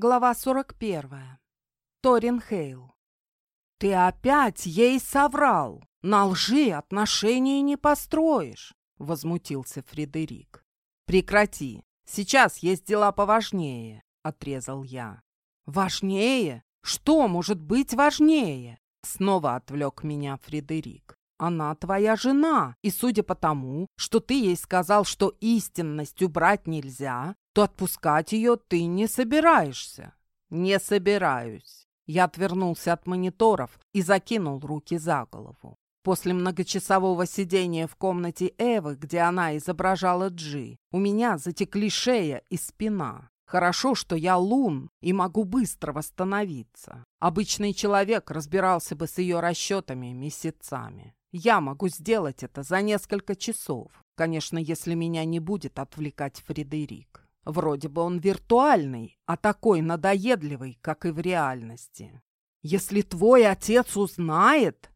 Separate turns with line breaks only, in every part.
Глава 41. Торин Хейл. «Ты опять ей соврал! На лжи отношений не построишь!» — возмутился Фредерик. «Прекрати! Сейчас есть дела поважнее!» — отрезал я. «Важнее? Что может быть важнее?» Снова отвлек меня Фредерик. Она твоя жена, и судя по тому, что ты ей сказал, что истинность убрать нельзя, то отпускать ее ты не собираешься. Не собираюсь. Я отвернулся от мониторов и закинул руки за голову. После многочасового сидения в комнате Эвы, где она изображала Джи, у меня затекли шея и спина. Хорошо, что я лун и могу быстро восстановиться. Обычный человек разбирался бы с ее расчетами месяцами. Я могу сделать это за несколько часов. Конечно, если меня не будет отвлекать Фредерик. Вроде бы он виртуальный, а такой надоедливый, как и в реальности. Если твой отец узнает,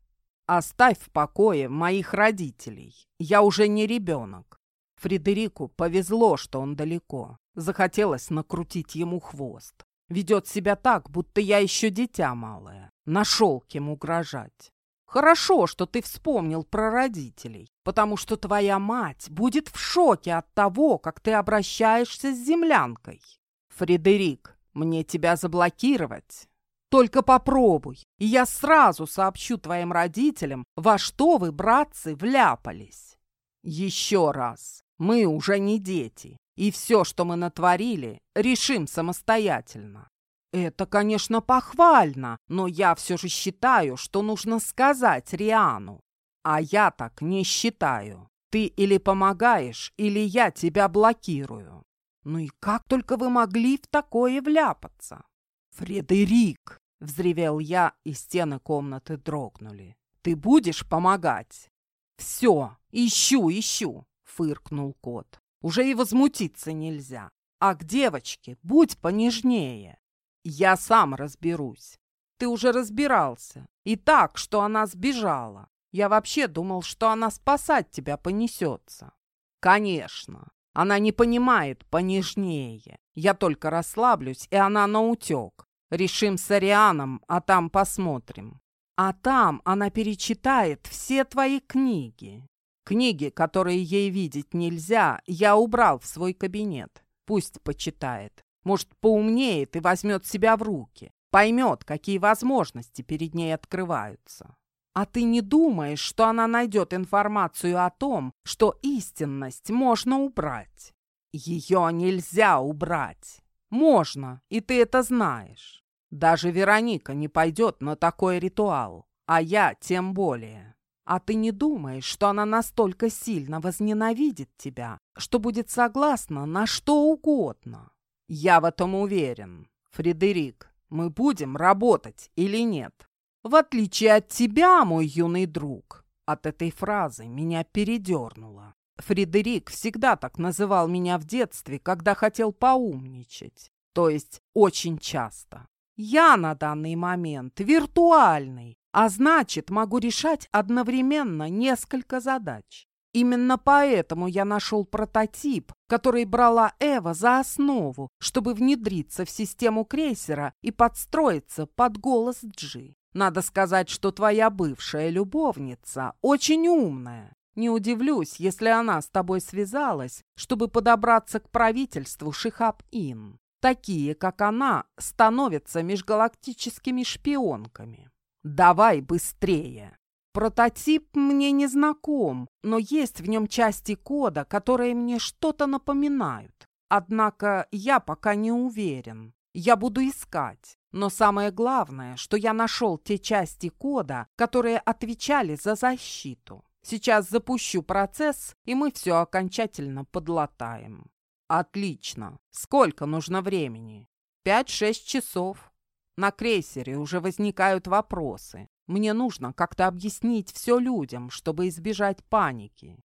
оставь в покое моих родителей. Я уже не ребенок. Фредерику повезло, что он далеко. Захотелось накрутить ему хвост. Ведет себя так, будто я еще дитя малое. Нашел кем угрожать. Хорошо, что ты вспомнил про родителей, потому что твоя мать будет в шоке от того, как ты обращаешься с землянкой. Фредерик, мне тебя заблокировать? Только попробуй, и я сразу сообщу твоим родителям, во что вы, братцы, вляпались. Еще раз, мы уже не дети, и все, что мы натворили, решим самостоятельно. Это, конечно, похвально, но я все же считаю, что нужно сказать Риану. А я так не считаю. Ты или помогаешь, или я тебя блокирую. Ну и как только вы могли в такое вляпаться? Фредерик, взревел я, и стены комнаты дрогнули. Ты будешь помогать? Все, ищу, ищу, фыркнул кот. Уже и возмутиться нельзя. А к девочке будь понежнее. Я сам разберусь. Ты уже разбирался. И так, что она сбежала. Я вообще думал, что она спасать тебя понесется. Конечно. Она не понимает понежнее. Я только расслаблюсь, и она наутек. Решим с Арианом, а там посмотрим. А там она перечитает все твои книги. Книги, которые ей видеть нельзя, я убрал в свой кабинет. Пусть почитает. Может, поумнеет и возьмет себя в руки, поймет, какие возможности перед ней открываются. А ты не думаешь, что она найдет информацию о том, что истинность можно убрать? Ее нельзя убрать. Можно, и ты это знаешь. Даже Вероника не пойдет на такой ритуал, а я тем более. А ты не думаешь, что она настолько сильно возненавидит тебя, что будет согласна на что угодно? Я в этом уверен. Фредерик, мы будем работать или нет? В отличие от тебя, мой юный друг. От этой фразы меня передернуло. Фредерик всегда так называл меня в детстве, когда хотел поумничать. То есть очень часто. Я на данный момент виртуальный, а значит, могу решать одновременно несколько задач. Именно поэтому я нашел прототип, который брала Эва за основу, чтобы внедриться в систему крейсера и подстроиться под голос Джи. Надо сказать, что твоя бывшая любовница очень умная. Не удивлюсь, если она с тобой связалась, чтобы подобраться к правительству Шихаб-Ин. Такие, как она, становятся межгалактическими шпионками. Давай быстрее. Прототип мне не знаком, но есть в нем части кода, которые мне что-то напоминают. Однако я пока не уверен. Я буду искать. Но самое главное, что я нашел те части кода, которые отвечали за защиту. Сейчас запущу процесс, и мы все окончательно подлатаем. Отлично. Сколько нужно времени? Пять-шесть часов. На крейсере уже возникают вопросы. Мне нужно как-то объяснить все людям, чтобы избежать паники.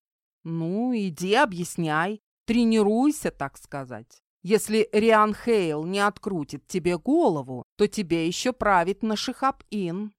Ну, иди объясняй, тренируйся, так сказать. Если Риан Хейл не открутит тебе голову, то тебе еще править на Шихаб-Ин.